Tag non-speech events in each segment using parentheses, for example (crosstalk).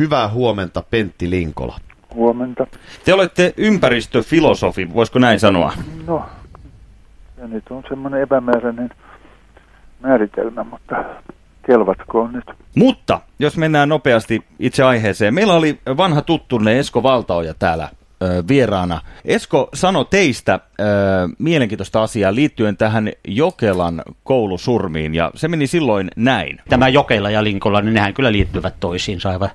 Hyvää huomenta, Pentti Linkola. Huomenta. Te olette ympäristöfilosofi, voisiko näin sanoa? No, se nyt on semmoinen epämääräinen määritelmä, mutta kelvatkoon nyt. Mutta, jos mennään nopeasti itse aiheeseen. Meillä oli vanha tuttunne Esko Valtaoja täällä vieraana. Esko sanoi teistä mielenkiintoista asiaa liittyen tähän Jokelan koulusurmiin, ja se meni silloin näin. Tämä Jokela ja Linkola, niin nehän kyllä liittyvät toisiinsa aivan.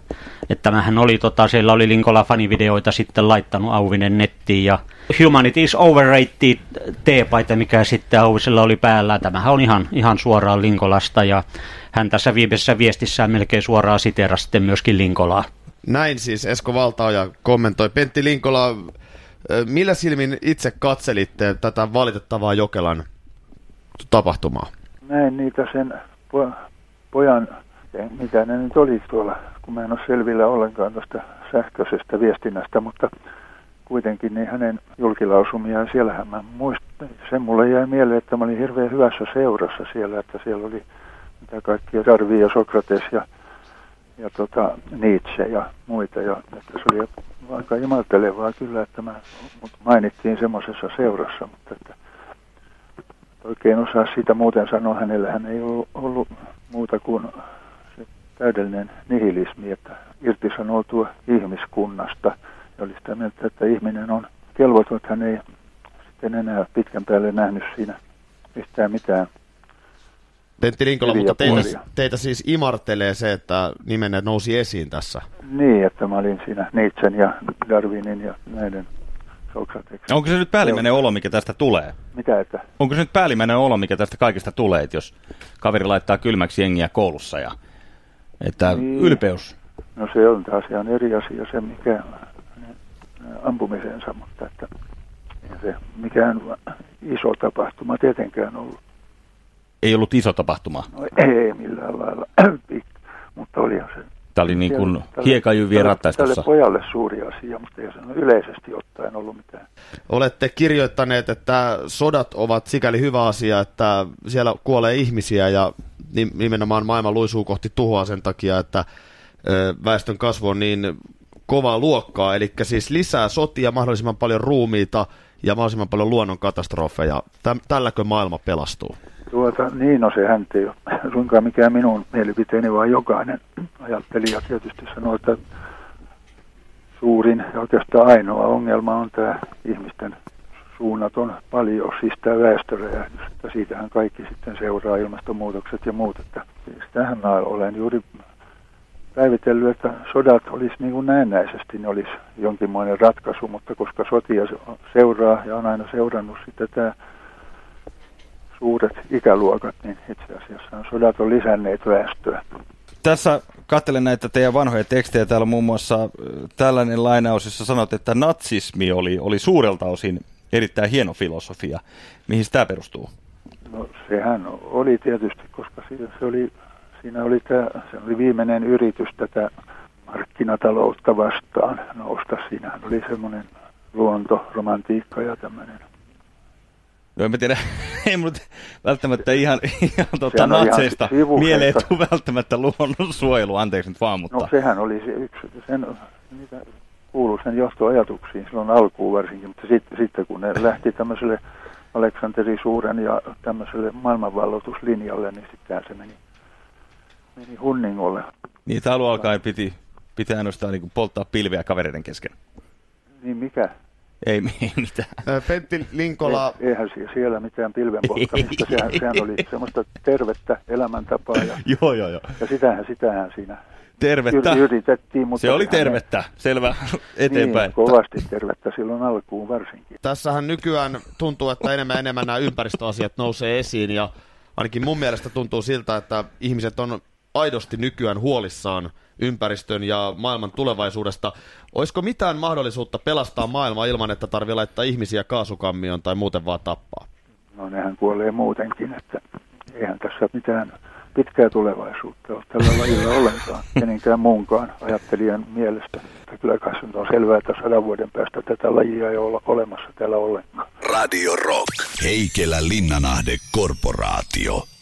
Että tämähän oli, tota, siellä oli Linkola fanivideoita sitten laittanut Auvinen nettiin ja Humanity is overrated teepaita, mikä sitten Auvisella oli päällä. Tämähän on ihan, ihan suoraan Linkolasta ja hän tässä viimeisessä viestissään melkein suoraan siterasi sitten myöskin Linkolaa. Näin siis Esko Valtaoja kommentoi. Pentti Linkola, millä silmin itse katselitte tätä valitettavaa Jokelan tapahtumaa? Näin niitä sen po- pojan, mitä ne nyt oli tuolla, kun mä en ole selvillä ollenkaan tuosta sähköisestä viestinnästä, mutta kuitenkin niin hänen julkilausumiaan, siellähän mä muistan, se mulle jäi mieleen, että mä olin hirveän hyvässä seurassa siellä, että siellä oli mitä kaikkia Darwin ja Sokrates ja, ja tota, Nietzsche ja muita, ja että se oli aika imaltelevaa kyllä, että mä, mut mainittiin semmoisessa seurassa, mutta että oikein osaa siitä muuten sanoa, hänellähän ei ollut, ollut muuta kuin se täydellinen nihilismi, että irtisanoutua ihmiskunnasta ja oli sitä mieltä, että ihminen on kelvoton, että hän ei sitten enää pitkän päälle nähnyt siinä yhtään mitään. Pentti Linkola, Hyviä mutta teitä, puolia. teitä siis imartelee se, että nimenne nousi esiin tässä. Niin, että mä olin siinä Nietzschen ja Darwinin ja näiden Sokrateksen. Onko se nyt päällimmäinen olo, mikä tästä tulee? Mitä, että Onko se nyt päällimmäinen olo, mikä tästä kaikesta tulee, että jos kaveri laittaa kylmäksi jengiä koulussa ja että Niin. ylpeys. No se on taas ihan eri asia se, mikä ampumisensa, mutta että se mikään iso tapahtuma tietenkään ollut. Ei ollut iso tapahtuma. No ei millään lailla, (clears throat) mutta olihan se. Tämä oli niin kuin hiekajyvien tälle- rattaistossa. Tälle pojalle suuri asia, mutta ei se yleisesti ottaen ollut mitään. Olette kirjoittaneet, että sodat ovat sikäli hyvä asia, että siellä kuolee ihmisiä ja ni- nimenomaan maailma luisuu kohti tuhoa sen takia, että väestön kasvu on niin kovaa luokkaa, eli siis lisää sotia, mahdollisimman paljon ruumiita ja mahdollisimman paljon luonnonkatastrofeja. Tä- tälläkö maailma pelastuu? Tuota, niin no se häntä ei ole (laughs) suinkaan mikään minun mielipiteeni, vaan jokainen ajattelija tietysti sanoo, että suurin ja oikeastaan ainoa ongelma on tämä ihmisten suunnaton paljon, siis tämä väestöräjähdys, että siitähän kaikki sitten seuraa ilmastonmuutokset ja muut, että siis tähän mä olen juuri päivitellyt, että sodat olisi niin kuin näennäisesti, ne olisi jonkinmoinen ratkaisu, mutta koska sotia seuraa ja on aina seurannut sitten tämä suuret ikäluokat, niin itse asiassa sodat on lisänneet väestöä. Tässä katselen näitä teidän vanhoja tekstejä. Täällä on muun muassa äh, tällainen lainaus, jossa sanot, että natsismi oli, oli suurelta osin erittäin hieno filosofia. Mihin tämä perustuu? No sehän oli tietysti, koska se, se oli, siinä oli tämä, se oli viimeinen yritys tätä markkinataloutta vastaan nousta. Siinähän oli semmoinen luonto, romantiikka ja tämmöinen. No en mä tiedä, (laughs) ei mulla välttämättä ihan, ihan tota, ihan natseista sivuseikka. mieleen tuu välttämättä luonnonsuojelu, anteeksi nyt vaan, mutta No sehän oli se yksi, sen, niitä kuului sen johtoajatuksiin silloin alkuun varsinkin, mutta sitten, sitten kun ne lähti tämmöiselle Aleksanteri Suuren ja tämmöiselle maailmanvalloituslinjalle, niin sittenhän se meni, meni hunningolle. niitä alun alkaen piti, piti ainoastaan niin polttaa pilviä kavereiden kesken. Niin mikä? Ei, (laughs) ei mitään. Pentti Linkola, Ei, eihän sie- siellä mitään pilven polttamista, sehän, sehän oli semmoista tervettä elämäntapaa ja, (laughs) joo, joo, joo. ja sitähän, sitähän siinä Tervettä. yr- yritettiin. Mutta Se oli tervettä, selvä, eteenpäin. Niin, kovasti tervettä silloin alkuun varsinkin. tässähän nykyään tuntuu, että enemmän enemmän nämä ympäristöasiat nousee esiin ja ainakin mun mielestä tuntuu siltä, että ihmiset on aidosti nykyään huolissaan ympäristön ja maailman tulevaisuudesta. Olisiko mitään mahdollisuutta pelastaa maailmaa ilman, että tarvii laittaa ihmisiä kaasukammioon tai muuten vaan tappaa? No nehän kuolee muutenkin, että eihän tässä mitään pitkää tulevaisuutta ole tällä lajilla ollenkaan, (laughs) kenenkään muunkaan ajattelijan mielestä. Että kyllä kai on selvää, että sadan vuoden päästä tätä lajia ei ole olemassa täällä ollenkaan. Radio Rock. Heikelä Linnanahde Korporaatio.